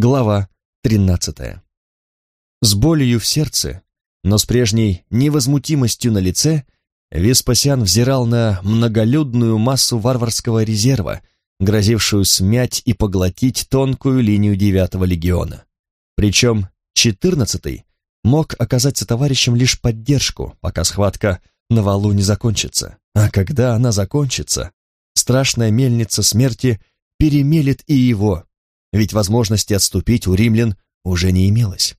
Глава 13. С болью в сердце, но с прежней невозмутимостью на лице, Веспасиан взирал на многолюдную массу варварского резерва, грозившую смять и поглотить тонкую линию девятого легиона. Причем четырнадцатый мог оказать сотоварищам лишь поддержку, пока схватка на валу не закончится. А когда она закончится, страшная мельница смерти перемелет и его, ведь возможности отступить у римлян уже не имелось.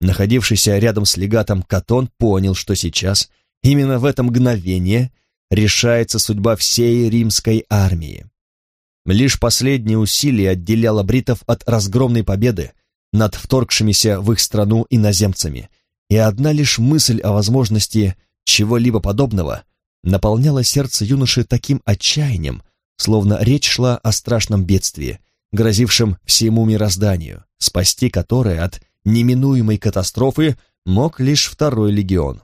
Находившийся рядом с легатом Катон понял, что сейчас, именно в это мгновение, решается судьба всей римской армии. Лишь последнее усилие отделяло бритов от разгромной победы над вторгшимися в их страну иноземцами, и одна лишь мысль о возможности чего-либо подобного наполняла сердце юноши таким отчаянием, словно речь шла о страшном бедствии, грозившем всему мирозданию, спасти которое от неминуемой катастрофы мог лишь второй легион.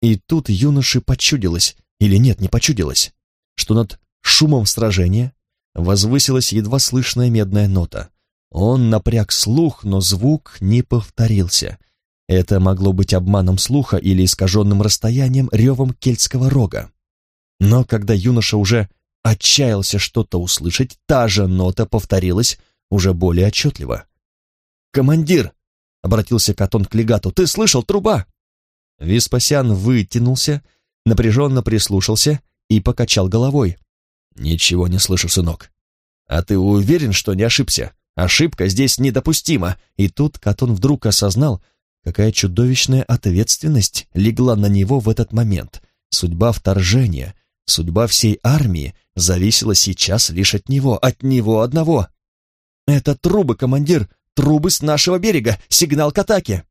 И тут юноше почудилось, или нет, не почудилось, что над шумом сражения возвысилась едва слышная медная нота. Он напряг слух, но звук не повторился. Это могло быть обманом слуха или искаженным расстоянием ревом кельтского рога. Но когда юноша уже отчаялся что-то услышать, та же нота повторилась уже более отчетливо. «Командир!» — обратился Катон к легату. «Ты слышал, труба?» Веспасиан вытянулся, напряженно прислушался и покачал головой. «Ничего не слышу, сынок. А ты уверен, что не ошибся? Ошибка здесь недопустима». И тут Катон вдруг осознал, какая чудовищная ответственность легла на него в этот момент. Судьба вторжения, судьба всей армии зависела сейчас лишь от него, от него одного. «Это трубы, командир, трубы с нашего берега, сигнал к атаке!»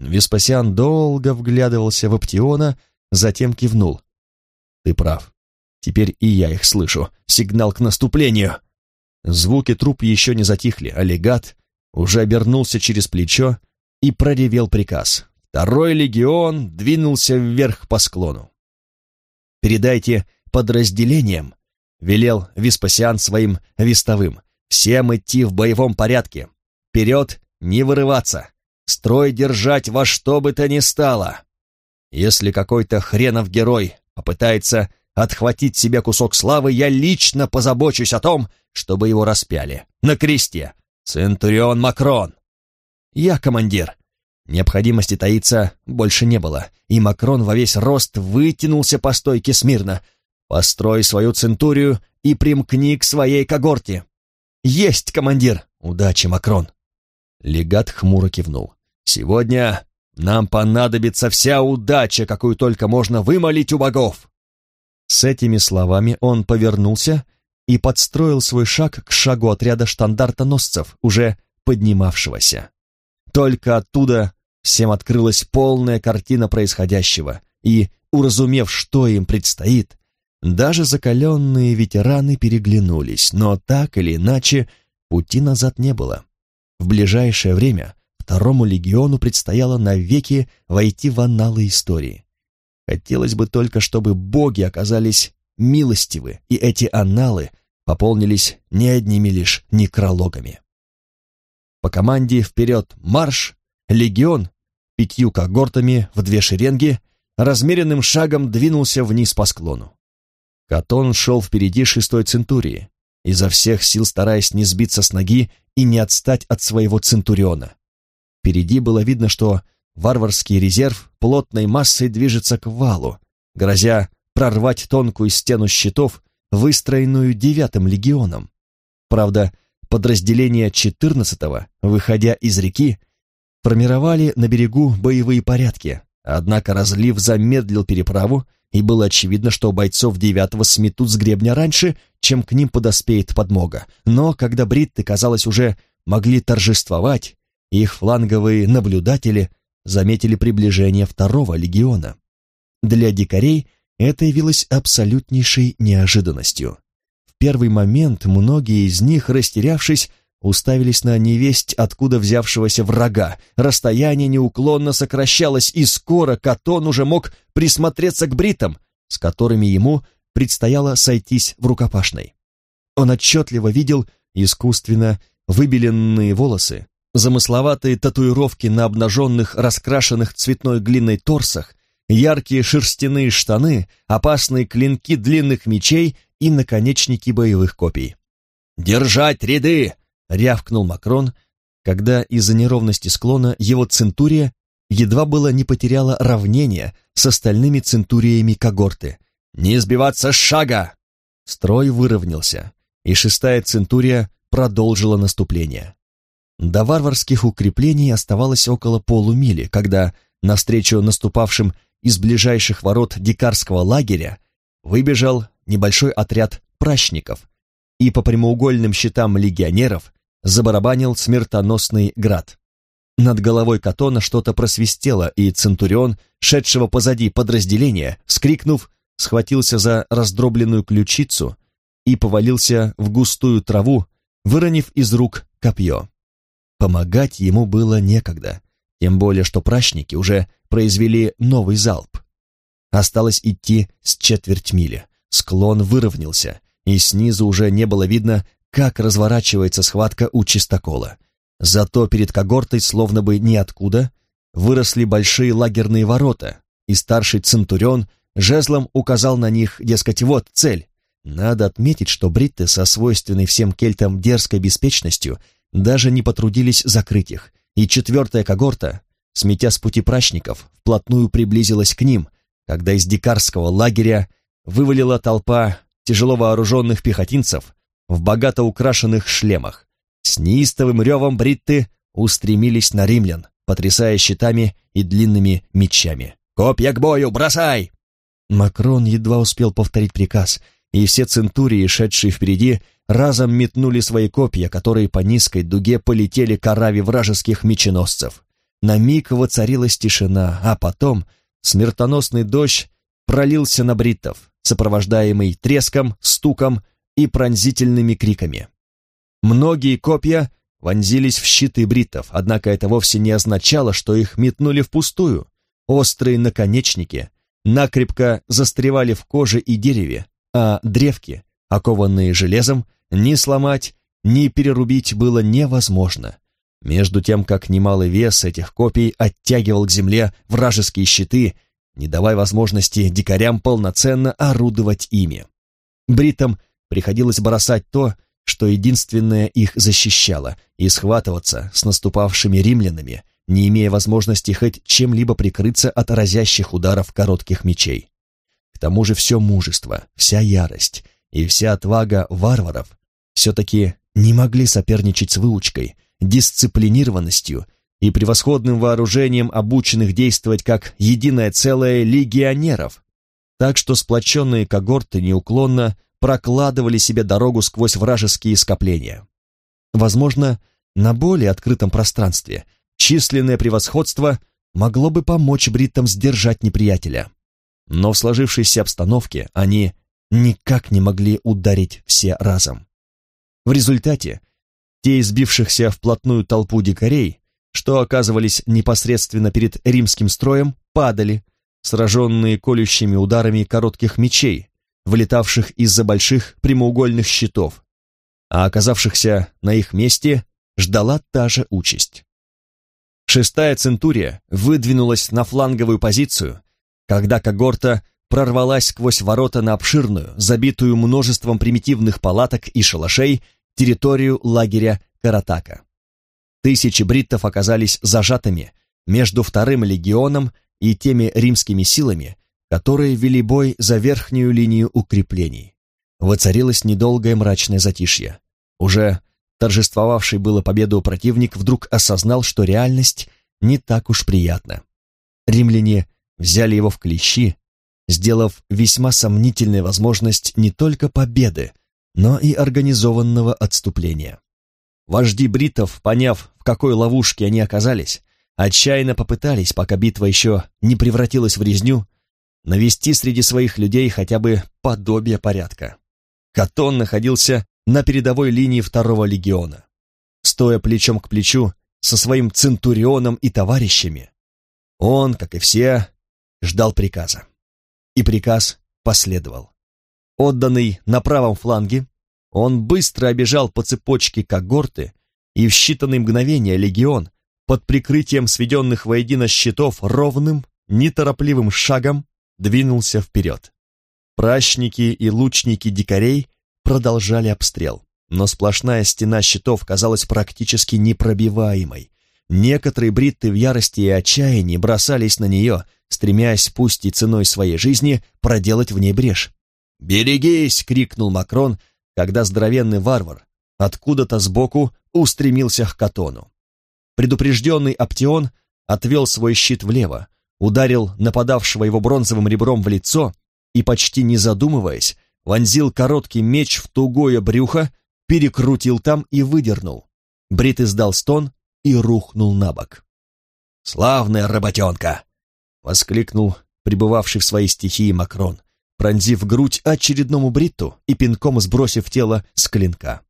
Веспасиан долго вглядывался в Аптиона, затем кивнул. «Ты прав. Теперь и я их слышу. Сигнал к наступлению!» Звуки труп еще не затихли, а легат уже обернулся через плечо и проревел приказ. Второй легион двинулся вверх по склону. «Передайте подразделениям велел Веспасиан своим вестовым. «Всем идти в боевом порядке. Вперед не вырываться. Строй держать во что бы то ни стало. Если какой-то хренов герой попытается отхватить себе кусок славы, я лично позабочусь о том, чтобы его распяли. На кресте. Центурион Макрон. Я командир. Необходимости таиться больше не было, и Макрон во весь рост вытянулся по стойке смирно, Построй свою центурию и примкни к своей когорте. Есть, командир! Удачи, Макрон!» Легат хмуро кивнул. «Сегодня нам понадобится вся удача, какую только можно вымолить у богов!» С этими словами он повернулся и подстроил свой шаг к шагу отряда штандартоносцев, уже поднимавшегося. Только оттуда всем открылась полная картина происходящего, и, уразумев, что им предстоит, даже закаленные ветераны переглянулись, но так или иначе пути назад не было. В ближайшее время второму легиону предстояло навеки войти в анналы истории. Хотелось бы только, чтобы боги оказались милостивы, и эти анналы пополнились не одними лишь некрологами. По команде «Вперед! Марш!» легион пятью когортами в две шеренги размеренным шагом двинулся вниз по склону. Катон шел впереди шестой центурии, изо всех сил стараясь не сбиться с ноги и не отстать от своего центуриона. Впереди было видно, что варварский резерв плотной массой движется к валу, грозя прорвать тонкую стену щитов, выстроенную девятым легионом. Правда, подразделения четырнадцатого, выходя из реки, формировали на берегу боевые порядки, однако разлив замедлил переправу, и было очевидно, что бойцов девятого сметут с гребня раньше, чем к ним подоспеет подмога. Но когда бритты, казалось, уже могли торжествовать, их фланговые наблюдатели заметили приближение второго легиона. Для дикарей это явилось абсолютнейшей неожиданностью. В первый момент многие из них, растерявшись, уставились на невесть, откуда взявшегося врага. Расстояние неуклонно сокращалось, и скоро Катон уже мог присмотреться к бритам, с которыми ему предстояло сойтись в рукопашной. Он отчетливо видел искусственно выбеленные волосы, замысловатые татуировки на обнаженных, раскрашенных цветной глиной торсах, яркие шерстяные штаны, опасные клинки длинных мечей и наконечники боевых копий. «Держать ряды!» — рявкнул Макрон, когда из-за неровности склона его центурия едва было не потеряла равнение с остальными центуриями когорты. «Не сбиваться с шага!» Строй выровнялся, и шестая центурия продолжила наступление. До варварских укреплений оставалось около полумили, когда, навстречу наступавшим из ближайших ворот дикарского лагеря, выбежал небольшой отряд пращников и по прямоугольным щитам легионеров забарабанил смертоносный град. Над головой Катона что-то просвистело, и Центурион, шедшего позади подразделения, вскрикнув, схватился за раздробленную ключицу и повалился в густую траву, выронив из рук копье. Помогать ему было некогда, тем более что прачники уже произвели новый залп. Осталось идти с четверть мили. Склон выровнялся, и снизу уже не было видно, как разворачивается схватка у чистокола. Зато перед когортой, словно бы ниоткуда, выросли большие лагерные ворота, и старший Центурион жезлом указал на них, дескать, вот цель. Надо отметить, что бритты со свойственной всем кельтам дерзкой беспечностью даже не потрудились закрыть их, и четвертая когорта, сметя с пути прачников, вплотную приблизилась к ним, когда из дикарского лагеря вывалила толпа тяжело вооруженных пехотинцев в богато украшенных шлемах. С неистовым ревом бритты устремились на римлян, потрясая щитами и длинными мечами. «Копья к бою, бросай!» Макрон едва успел повторить приказ, и все центурии, шедшие впереди, разом метнули свои копья, которые по низкой дуге полетели к ораве вражеских меченосцев. На миг воцарилась тишина, а потом смертоносный дождь пролился на бриттов, сопровождаемый треском, стуком и пронзительными криками. Многие копья вонзились в щиты бриттов, однако это вовсе не означало, что их метнули впустую. Острые наконечники накрепко застревали в коже и дереве, а древки, окованные железом, ни сломать, ни перерубить было невозможно. Между тем, как немалый вес этих копий оттягивал к земле вражеские щиты, не давая возможности дикарям полноценно орудовать ими. Бритам приходилось бросать то, что единственное их защищало, и схватываться с наступавшими римлянами, не имея возможности хоть чем-либо прикрыться от разящих ударов коротких мечей. К тому же все мужество, вся ярость и вся отвага варваров все-таки не могли соперничать с выучкой, дисциплинированностью и превосходным вооружением обученных действовать как единое целое легионеров, так что сплоченные когорты неуклонно прокладывали себе дорогу сквозь вражеские скопления. Возможно, на более открытом пространстве численное превосходство могло бы помочь бриттам сдержать неприятеля. Но в сложившейся обстановке они никак не могли ударить все разом. В результате те избившихся вплотную толпу дикарей, что оказывались непосредственно перед римским строем, падали, сраженные колющими ударами коротких мечей, вылетавших из-за больших прямоугольных щитов, а оказавшихся на их месте ждала та же участь. Шестая центурия выдвинулась на фланговую позицию, когда когорта прорвалась сквозь ворота на обширную, забитую множеством примитивных палаток и шалашей, территорию лагеря Каратака. Тысячи бриттов оказались зажатыми между вторым легионом и теми римскими силами, которые вели бой за верхнюю линию укреплений. Воцарилось недолгое мрачное затишье. Уже торжествовавший было победу противник вдруг осознал, что реальность не так уж приятна. Римляне взяли его в клещи, сделав весьма сомнительной возможность не только победы, но и организованного отступления. Вожди бритов, поняв, в какой ловушке они оказались, отчаянно попытались, пока битва еще не превратилась в резню, навести среди своих людей хотя бы подобие порядка. Катон находился на передовой линии второго легиона. Стоя плечом к плечу со своим центурионом и товарищами, он, как и все, ждал приказа. И приказ последовал отданный на правом фланге, Он быстро обежал по цепочке когорты, и в считанные мгновения легион, под прикрытием сведенных воедино щитов, ровным, неторопливым шагом двинулся вперед. Пращники и лучники дикарей продолжали обстрел, но сплошная стена щитов казалась практически непробиваемой. Некоторые бритты в ярости и отчаянии бросались на нее, стремясь, пусть и ценой своей жизни, проделать в ней брешь. «Берегись!» — крикнул Макрон, когда здоровенный варвар откуда-то сбоку устремился к Катону. Предупрежденный Аптеон отвел свой щит влево, ударил нападавшего его бронзовым ребром в лицо и, почти не задумываясь, вонзил короткий меч в тугое брюхо, перекрутил там и выдернул. Брит издал стон и рухнул на бок. «Славная работенка!» — воскликнул пребывавший в своей стихии Макрон, пронзив грудь очередному Бритту и пинком сбросив тело с клинка.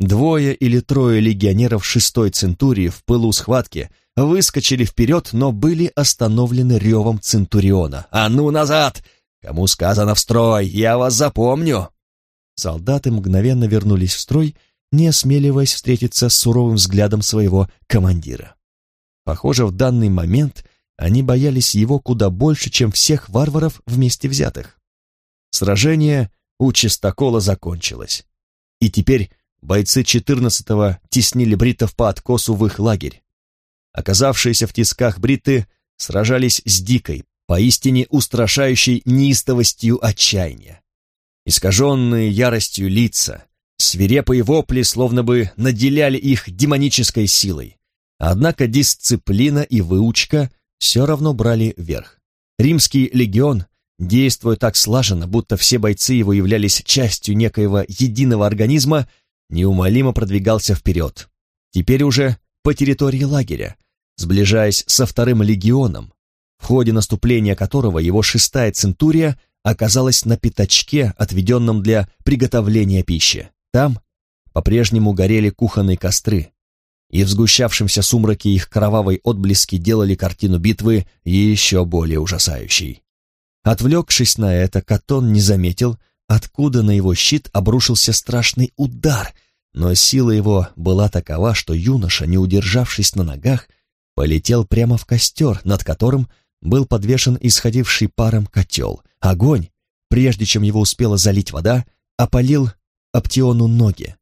Двое или трое легионеров шестой центурии в пылу схватки выскочили вперед, но были остановлены ревом Центуриона. «А ну назад! Кому сказано в строй? Я вас запомню!» Солдаты мгновенно вернулись в строй, не осмеливаясь встретиться с суровым взглядом своего командира. Похоже, в данный момент они боялись его куда больше, чем всех варваров вместе взятых. Сражение у чистокола закончилось. И теперь бойцы 14-го теснили бриттов по откосу в их лагерь. Оказавшиеся в тисках бритты сражались с дикой, поистине устрашающей неистовостью отчаяния. Искаженные яростью лица, свирепые вопли словно бы наделяли их демонической силой. Однако дисциплина и выучка все равно брали верх. Римский легион, действуя так слаженно, будто все бойцы его являлись частью некоего единого организма, неумолимо продвигался вперед. Теперь уже по территории лагеря, сближаясь со вторым легионом, в ходе наступления которого его шестая центурия оказалась на пятачке, отведенном для приготовления пищи. Там по-прежнему горели кухонные костры, и в сгущавшемся сумраке их кровавой отблески делали картину битвы еще более ужасающей. Отвлекшись на это, Катон не заметил, откуда на его щит обрушился страшный удар, но сила его была такова, что юноша, не удержавшись на ногах, полетел прямо в костер, над которым был подвешен исходивший паром котел. Огонь, прежде чем его успела залить вода, опалил Аптиону ноги.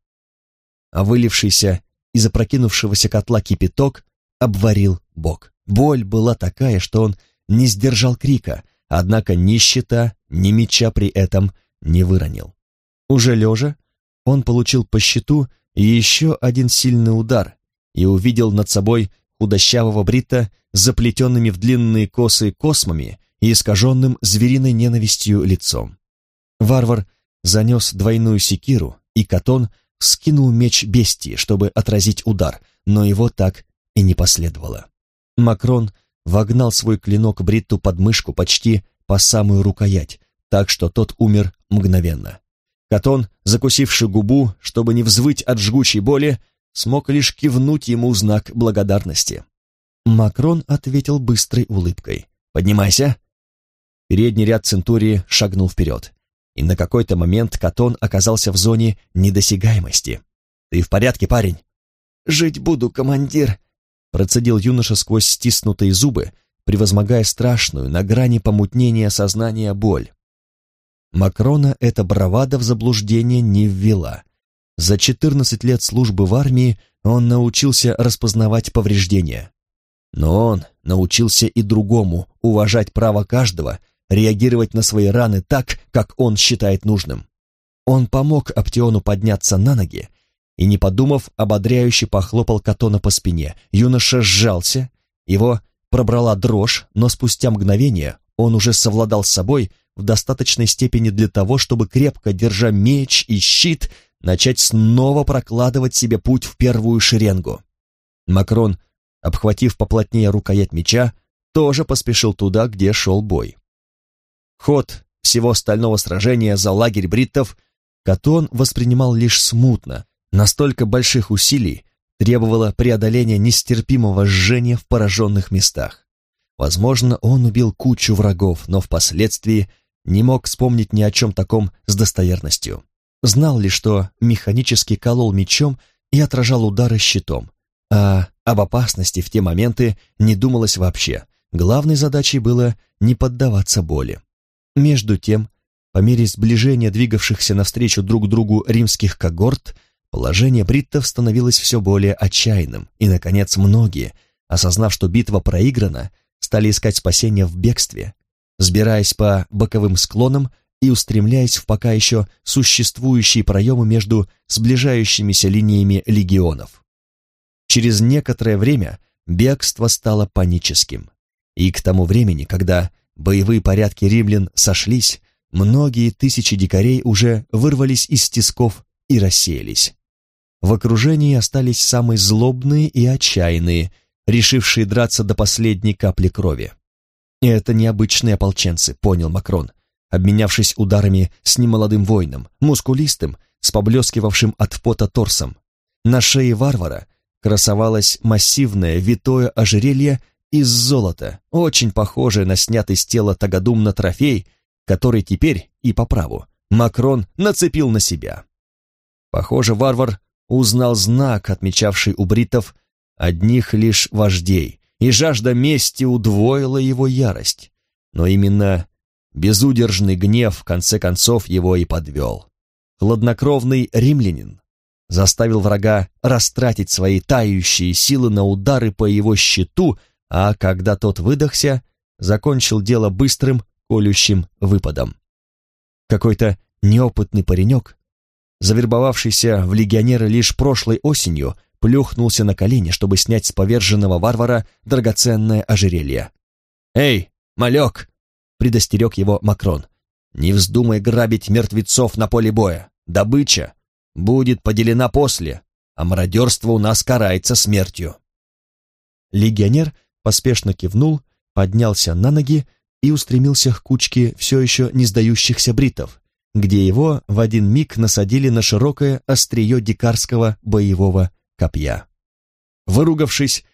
А вылившийся из опрокинувшегося котла кипяток обварил бок. Боль была такая, что он не сдержал крика, однако ни щита, ни меча при этом не выронил. Уже лежа, он получил по щиту еще один сильный удар и увидел над собой худощавого Брита с заплетенными в длинные косы космами и искаженным звериной ненавистью лицом. Варвар занес двойную секиру, и Катон скинул меч бестии, чтобы отразить удар, но его так и не последовало. Макрон вогнал свой клинок Бритту под мышку почти по самую рукоять, так что тот умер мгновенно. Катон, закусивший губу, чтобы не взвыть от жгучей боли, смог лишь кивнуть ему знак благодарности. Макрон ответил быстрой улыбкой. «Поднимайся!» Передний ряд Центурии шагнул вперед, и на какой-то момент Катон оказался в зоне недосягаемости. «Ты в порядке, парень?» «Жить буду, командир!» Процедил юноша сквозь стиснутые зубы, превозмогая страшную, на грани помутнения сознания боль. Макрона эта бравада в заблуждение не ввела. За 14 лет службы в армии он научился распознавать повреждения. Но он научился и другому уважать право каждого реагировать на свои раны так, как он считает нужным. Он помог Аптеону подняться на ноги и, не подумав, ободряюще похлопал Катона по спине. Юноша сжался, его пробрала дрожь, но спустя мгновение он уже совладал с собой, в достаточной степени для того, чтобы, крепко держа меч и щит, начать снова прокладывать себе путь в первую шеренгу. Макрон, обхватив поплотнее рукоять меча, тоже поспешил туда, где шел бой. Ход всего стального сражения за лагерь бриттов Катон воспринимал лишь смутно, настолько больших усилий требовало преодоления нестерпимого жжения в пораженных местах. Возможно, он убил кучу врагов, но впоследствии не мог вспомнить ни о чем таком с достоверностью. знал ли, что механически колол мечом и отражал удары щитом, а об опасности в те моменты не думалось вообще. Главной задачей было не поддаваться боли. Между тем, по мере сближения двигавшихся навстречу друг другу римских когорт, положение бриттов становилось все более отчаянным, и, наконец, многие, осознав, что битва проиграна, стали искать спасения в бегстве, сбираясь по боковым склонам и устремляясь в пока еще существующие проемы между сближающимися линиями легионов. Через некоторое время бегство стало паническим, и к тому времени, когда боевые порядки римлян сошлись, многие тысячи дикарей уже вырвались из тисков и рассеялись. В окружении остались самые злобные и отчаянные, решившие драться до последней капли крови. Это необычные ополченцы, понял Макрон, обменявшись ударами с немолодым воином, мускулистым, с поблескивавшим от пота торсом. На шее варвара красовалось массивное витое ожерелье из золота, очень похожее на снятый с тела Тагадум трофей, который теперь, и по праву, Макрон нацепил на себя. Похоже, варвар узнал знак, отмечавший у бритов одних лишь вождей, и жажда мести удвоила его ярость. Но именно безудержный гнев в конце концов его и подвел. Хладнокровный римлянин заставил врага растратить свои тающие силы на удары по его щиту, а когда тот выдохся, закончил дело быстрым, колющим выпадом. Какой-то неопытный паренек, завербовавшийся в легионеры лишь прошлой осенью, плюхнулся на колени, чтобы снять с поверженного варвара драгоценное ожерелье. «Эй, малек!» — предостерег его Макрон. «Не вздумай грабить мертвецов на поле боя. Добыча будет поделена после, а мародерство у нас карается смертью». Легионер поспешно кивнул, поднялся на ноги и устремился к кучке все еще не сдающихся бритов, где его в один миг насадили на широкое острие дикарского боевого копья. Выругавшись,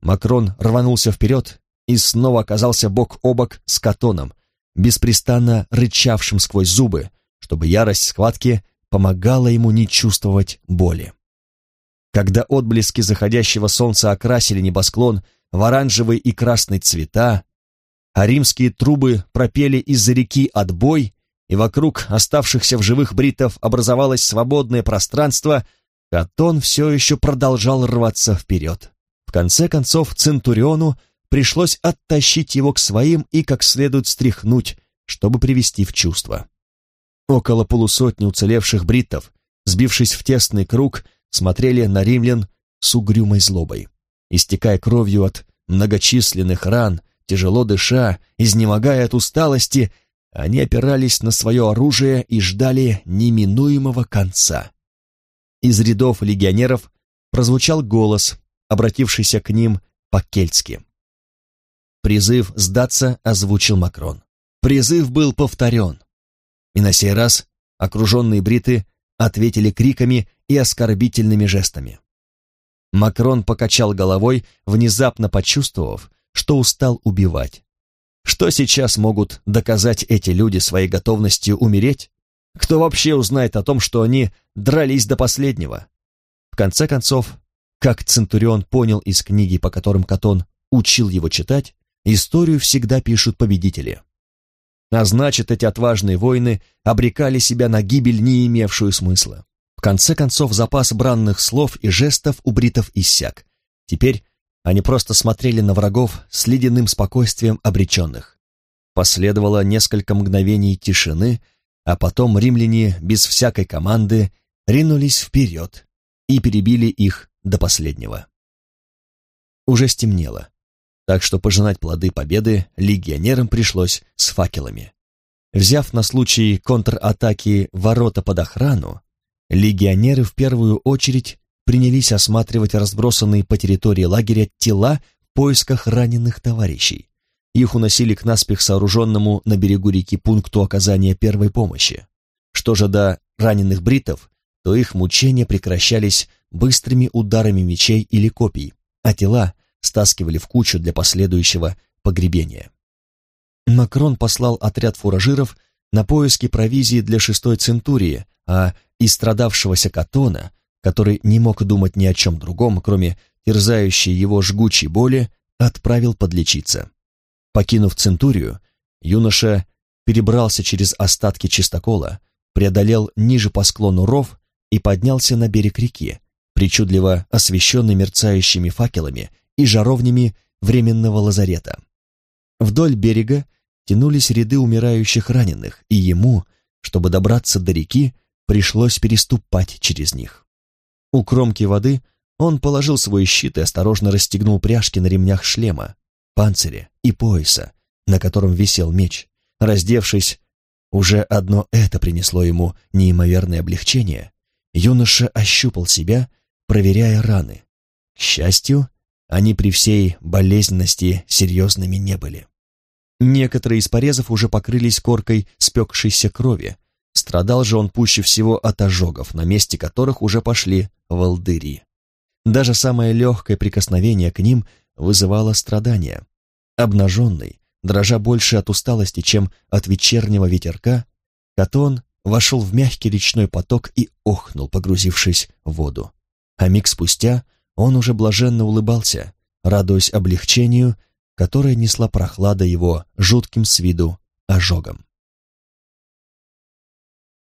Макрон рванулся вперед и снова оказался бок о бок с Катоном, беспрестанно рычавшим сквозь зубы, чтобы ярость схватки помогала ему не чувствовать боли. Когда отблески заходящего солнца окрасили небосклон в оранжевый и красный цвета, а римские трубы пропели из-за реки отбой, и вокруг оставшихся в живых бритов образовалось свободное пространство, Катон все еще продолжал рваться вперед. В конце концов, Центуриону пришлось оттащить его к своим и как следует стряхнуть, чтобы привести в чувство. Около полусотни уцелевших бриттов, сбившись в тесный круг, смотрели на римлян с угрюмой злобой. Истекая кровью от многочисленных ран, тяжело дыша, изнемогая от усталости, они опирались на свое оружие и ждали неминуемого конца. Из рядов легионеров прозвучал голос, обратившийся к ним по-кельтски. Призыв сдаться озвучил Макрон. Призыв был повторен. И на сей раз окруженные бриты ответили криками и оскорбительными жестами. Макрон покачал головой, внезапно почувствовав, что устал убивать. Что сейчас могут доказать эти люди своей готовностью умереть? Кто вообще узнает о том, что они дрались до последнего? В конце концов, как Центурион понял из книги, по которым Катон учил его читать, историю всегда пишут победители. А значит, эти отважные воины обрекали себя на гибель, не имевшую смысла. В конце концов, запас бранных слов и жестов у бритов иссяк. Теперь они просто смотрели на врагов с ледяным спокойствием обреченных. Последовало несколько мгновений тишины, а потом римляне без всякой команды ринулись вперед и перебили их до последнего. Уже стемнело, так что пожинать плоды победы легионерам пришлось с факелами. Взяв на случай контратаки ворота под охрану, легионеры в первую очередь принялись осматривать разбросанные по территории лагеря тела в поисках раненых товарищей. Их уносили к наспех сооруженному на берегу реки пункту оказания первой помощи. Что же до раненых бритов, то их мучения прекращались быстрыми ударами мечей или копий, а тела стаскивали в кучу для последующего погребения. Макрон послал отряд фуражиров на поиски провизии для шестой центурии, а истрадавшегося Катона, который не мог думать ни о чем другом, кроме терзающей его жгучей боли, отправил подлечиться. Покинув центурию, юноша перебрался через остатки чистокола, преодолел ниже по склону ров и поднялся на берег реки, причудливо освещенный мерцающими факелами и жаровнями временного лазарета. Вдоль берега тянулись ряды умирающих раненых, и ему, чтобы добраться до реки, пришлось переступать через них. У кромки воды он положил свой щит и осторожно расстегнул пряжки на ремнях шлема, панциря и пояса, на котором висел меч. Раздевшись, уже одно это принесло ему неимоверное облегчение. Юноша ощупал себя, проверяя раны. К счастью, они при всей болезненности серьезными не были. Некоторые из порезов уже покрылись коркой спекшейся крови. Страдал же он пуще всего от ожогов, на месте которых уже пошли волдыри. Даже самое легкое прикосновение к ним вызывало страдания. Обнаженный, дрожа больше от усталости, чем от вечернего ветерка, Катон вошел в мягкий речной поток и охнул, погрузившись в воду. А миг спустя он уже блаженно улыбался, радуясь облегчению, которое несла прохлада его жутким с виду ожогом.